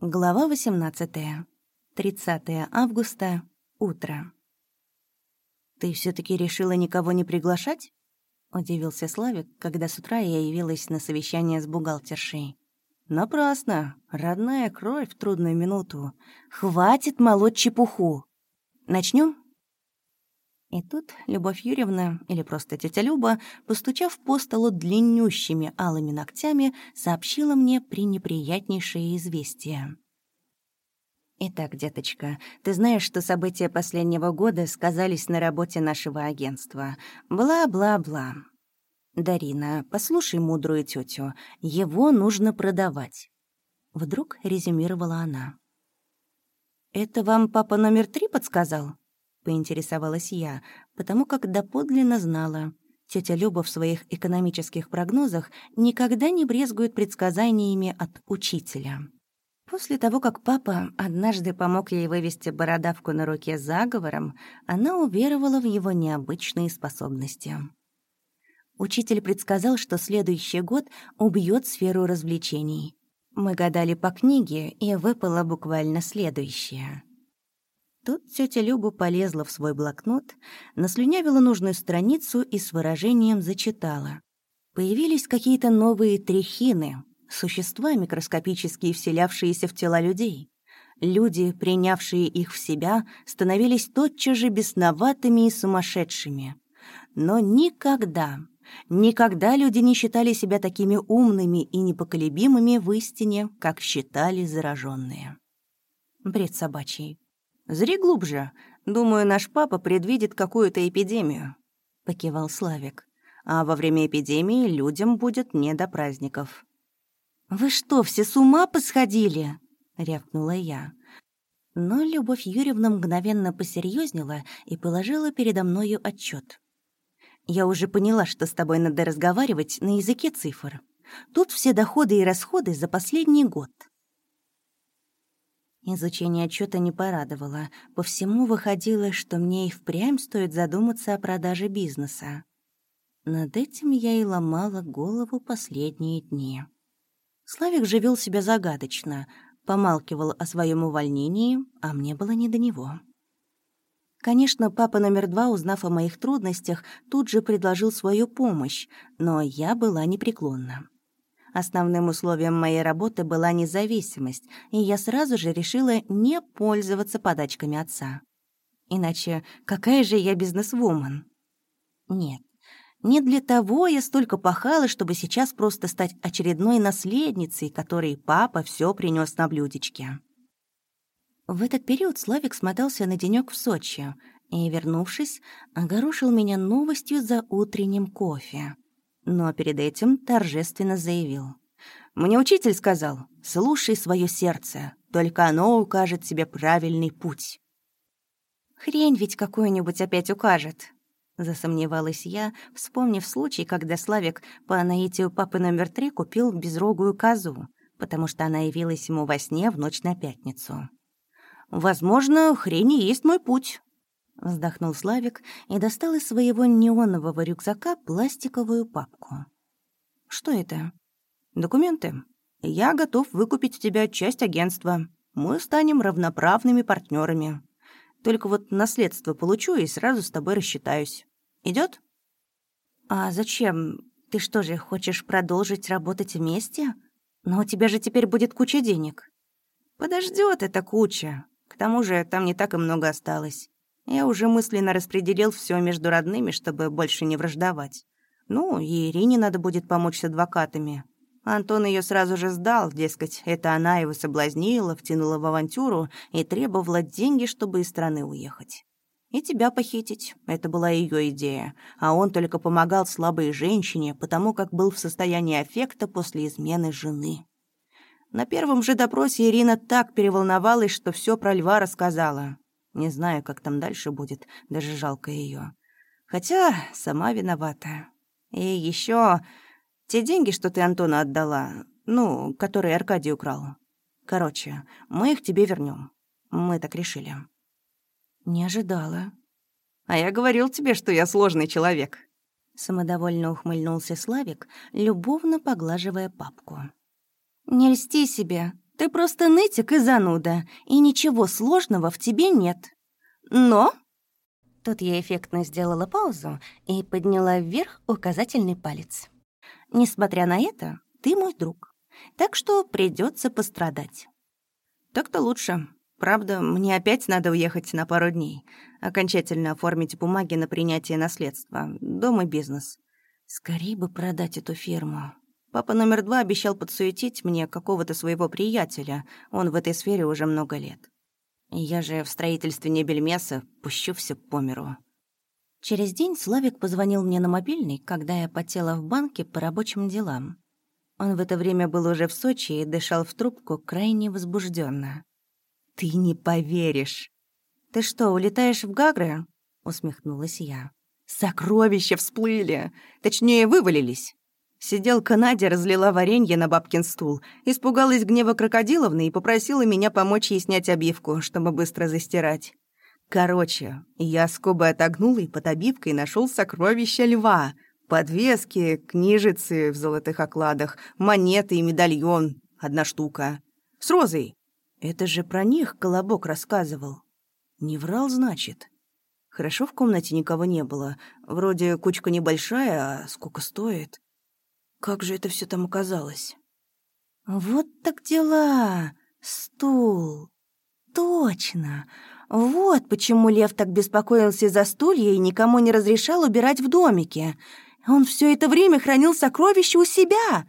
Глава 18. 30 августа. Утро. «Ты все таки решила никого не приглашать?» — удивился Славик, когда с утра я явилась на совещание с бухгалтершей. «Напрасно. Родная кровь в трудную минуту. Хватит молоть чепуху. Начнем? И тут Любовь Юрьевна, или просто тетя Люба, постучав по столу длиннющими алыми ногтями, сообщила мне пренеприятнейшее известие. «Итак, деточка, ты знаешь, что события последнего года сказались на работе нашего агентства. Бла-бла-бла. Дарина, послушай мудрую тетю, его нужно продавать». Вдруг резюмировала она. «Это вам папа номер три подсказал?» Поинтересовалась я, потому как доподлинно знала. Тетя Люба в своих экономических прогнозах никогда не брезгует предсказаниями от учителя. После того, как папа однажды помог ей вывести бородавку на руке заговором, она уверовала в его необычные способности. Учитель предсказал, что следующий год убьет сферу развлечений. Мы гадали по книге, и выпало буквально следующее. Тут тетя Люба полезла в свой блокнот, наслюнявила нужную страницу и с выражением зачитала. Появились какие-то новые трехины, существа микроскопические, вселявшиеся в тела людей. Люди, принявшие их в себя, становились тотчас же бесноватыми и сумасшедшими. Но никогда, никогда люди не считали себя такими умными и непоколебимыми в истине, как считали зараженные. Бред собачий. «Зри глубже. Думаю, наш папа предвидит какую-то эпидемию», — покивал Славик. «А во время эпидемии людям будет не до праздников». «Вы что, все с ума посходили?» — рявкнула я. Но Любовь Юрьевна мгновенно посерьезнела и положила передо мною отчет. «Я уже поняла, что с тобой надо разговаривать на языке цифр. Тут все доходы и расходы за последний год. Изучение отчета не порадовало. По всему выходило, что мне и впрямь стоит задуматься о продаже бизнеса. Над этим я и ломала голову последние дни. Славик же вел себя загадочно, помалкивал о своем увольнении, а мне было не до него. Конечно, папа номер два, узнав о моих трудностях, тут же предложил свою помощь, но я была непреклонна. Основным условием моей работы была независимость, и я сразу же решила не пользоваться подачками отца. Иначе какая же я бизнесвумен? Нет, не для того я столько пахала, чтобы сейчас просто стать очередной наследницей, которой папа все принес на блюдечке. В этот период Славик смотался на денёк в Сочи и, вернувшись, огорошил меня новостью за утренним кофе но перед этим торжественно заявил. «Мне учитель сказал, слушай свое сердце, только оно укажет тебе правильный путь». «Хрень ведь какую-нибудь опять укажет», — засомневалась я, вспомнив случай, когда Славик по наитию папы номер три купил безрогую козу, потому что она явилась ему во сне в ночь на пятницу. «Возможно, хрень и есть мой путь», Вздохнул Славик и достал из своего неонового рюкзака пластиковую папку. «Что это?» «Документы. Я готов выкупить у тебя часть агентства. Мы станем равноправными партнерами. Только вот наследство получу и сразу с тобой рассчитаюсь. Идет? «А зачем? Ты что же, хочешь продолжить работать вместе? Но у тебя же теперь будет куча денег». Подождет эта куча. К тому же там не так и много осталось. Я уже мысленно распределил все между родными, чтобы больше не враждовать. Ну, и Ирине надо будет помочь с адвокатами. Антон ее сразу же сдал, дескать, это она его соблазнила, втянула в авантюру и требовала деньги, чтобы из страны уехать. И тебя похитить. Это была ее идея. А он только помогал слабой женщине, потому как был в состоянии аффекта после измены жены. На первом же допросе Ирина так переволновалась, что все про льва рассказала. Не знаю, как там дальше будет, даже жалко ее. Хотя сама виновата. И еще те деньги, что ты Антону отдала, ну, которые Аркадий украл. Короче, мы их тебе вернем. Мы так решили. Не ожидала. А я говорил тебе, что я сложный человек. Самодовольно ухмыльнулся Славик, любовно поглаживая папку. «Не льсти себе. Ты просто нытик и зануда, и ничего сложного в тебе нет. Но...» Тут я эффектно сделала паузу и подняла вверх указательный палец. «Несмотря на это, ты мой друг, так что придется пострадать». «Так-то лучше. Правда, мне опять надо уехать на пару дней, окончательно оформить бумаги на принятие наследства, дом и бизнес. Скорее бы продать эту фирму. Папа номер два обещал подсуетить мне какого-то своего приятеля. Он в этой сфере уже много лет. Я же в строительстве не бельмеса, пущу все по миру. Через день Славик позвонил мне на мобильный, когда я потела в банке по рабочим делам. Он в это время был уже в Сочи и дышал в трубку крайне возбужденно. «Ты не поверишь!» «Ты что, улетаешь в Гагры?» — усмехнулась я. «Сокровища всплыли! Точнее, вывалились!» Сиделка Надя разлила варенье на бабкин стул, испугалась гнева крокодиловны и попросила меня помочь ей снять обивку, чтобы быстро застирать. Короче, я скобы отогнул и под обивкой нашел сокровища льва. Подвески, книжицы в золотых окладах, монеты и медальон. Одна штука. С розой. Это же про них Колобок рассказывал. Не врал, значит. Хорошо в комнате никого не было. Вроде кучка небольшая, а сколько стоит? Как же это все там оказалось? Вот так дела. Стул. Точно. Вот почему Лев так беспокоился за стулья и никому не разрешал убирать в домике. Он все это время хранил сокровища у себя.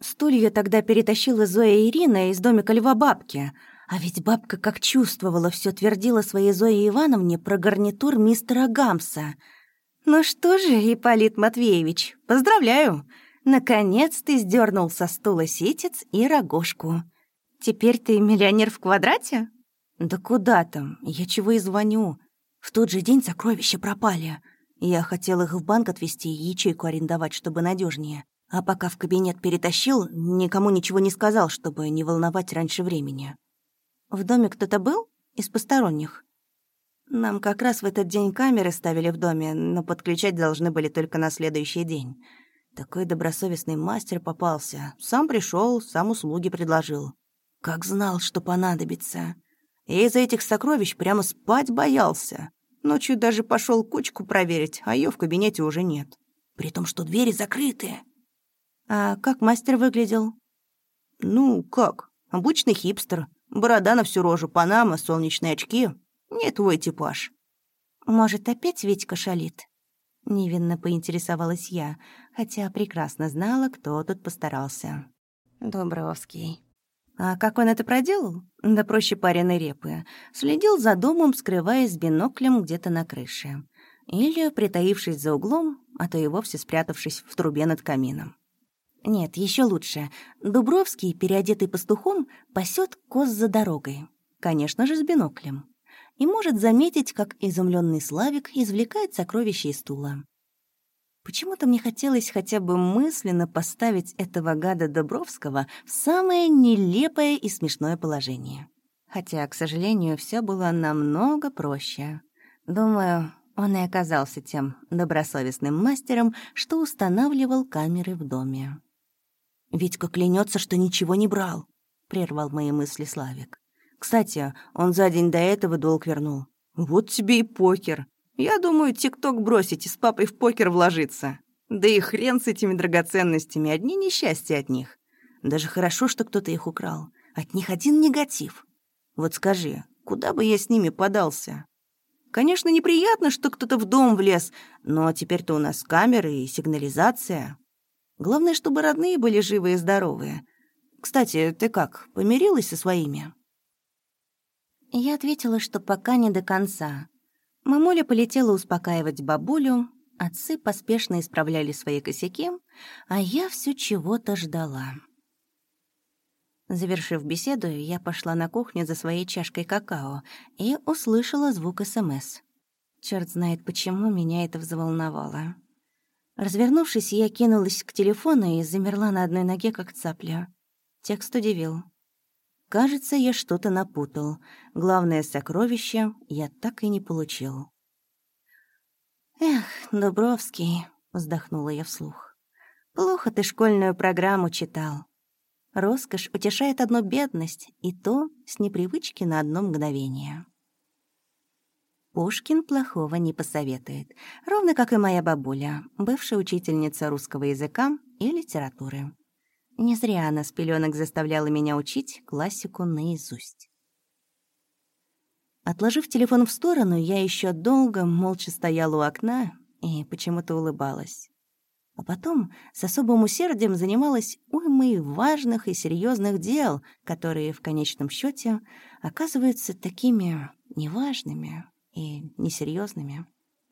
Стулья тогда перетащила Зоя Ирина из домика Льва бабки. А ведь бабка как чувствовала, все твердила своей Зое Ивановне про гарнитур мистера Гамса. «Ну что же, Ипполит Матвеевич, поздравляю!» Наконец ты сдернул со стула ситец и рогожку. Теперь ты миллионер в квадрате? Да куда там? Я чего и звоню. В тот же день сокровища пропали. Я хотел их в банк отвезти и ячейку арендовать, чтобы надежнее. А пока в кабинет перетащил, никому ничего не сказал, чтобы не волновать раньше времени. В доме кто-то был? Из посторонних? Нам как раз в этот день камеры ставили в доме, но подключать должны были только на следующий день. Такой добросовестный мастер попался. Сам пришел, сам услуги предложил. Как знал, что понадобится. Я из-за этих сокровищ прямо спать боялся. Ночью даже пошел кучку проверить, а ее в кабинете уже нет. При том, что двери закрыты. А как мастер выглядел? Ну, как? Обычный хипстер. Борода на всю рожу, панама, солнечные очки. Не твой типаж. Может, опять Витька шалит? Невинно поинтересовалась я, хотя прекрасно знала, кто тут постарался. Добровский. А как он это проделал? Да проще пареной репы. Следил за домом, скрываясь биноклем где-то на крыше. Или притаившись за углом, а то и вовсе спрятавшись в трубе над камином. Нет, еще лучше. Дубровский, переодетый пастухом, пасет коз за дорогой. Конечно же, с биноклем и может заметить, как изумленный Славик извлекает сокровище из стула. Почему-то мне хотелось хотя бы мысленно поставить этого гада Добровского в самое нелепое и смешное положение. Хотя, к сожалению, все было намного проще. Думаю, он и оказался тем добросовестным мастером, что устанавливал камеры в доме. «Витька клянется, что ничего не брал», — прервал мои мысли Славик. Кстати, он за день до этого долг вернул. Вот тебе и покер. Я думаю, тикток бросить и с папой в покер вложиться. Да и хрен с этими драгоценностями, одни несчастья от них. Даже хорошо, что кто-то их украл. От них один негатив. Вот скажи, куда бы я с ними подался? Конечно, неприятно, что кто-то в дом влез, но теперь-то у нас камеры и сигнализация. Главное, чтобы родные были живы и здоровые. Кстати, ты как, помирилась со своими?» Я ответила, что пока не до конца. Мамуля полетела успокаивать бабулю, отцы поспешно исправляли свои косяки, а я все чего-то ждала. Завершив беседу, я пошла на кухню за своей чашкой какао и услышала звук СМС. Черт знает, почему меня это взволновало. Развернувшись, я кинулась к телефону и замерла на одной ноге, как цапля. Текст удивил. Кажется, я что-то напутал. Главное сокровище я так и не получил. «Эх, Дубровский», — вздохнула я вслух. «Плохо ты школьную программу читал». Роскошь утешает одну бедность, и то с непривычки на одно мгновение. Пушкин плохого не посоветует, ровно как и моя бабуля, бывшая учительница русского языка и литературы. Не зря она с пеленок заставляла меня учить классику наизусть. Отложив телефон в сторону, я еще долго молча стояла у окна и почему-то улыбалась. А потом с особым усердием занималась уймой важных и серьезных дел, которые в конечном счете оказываются такими неважными и несерьезными.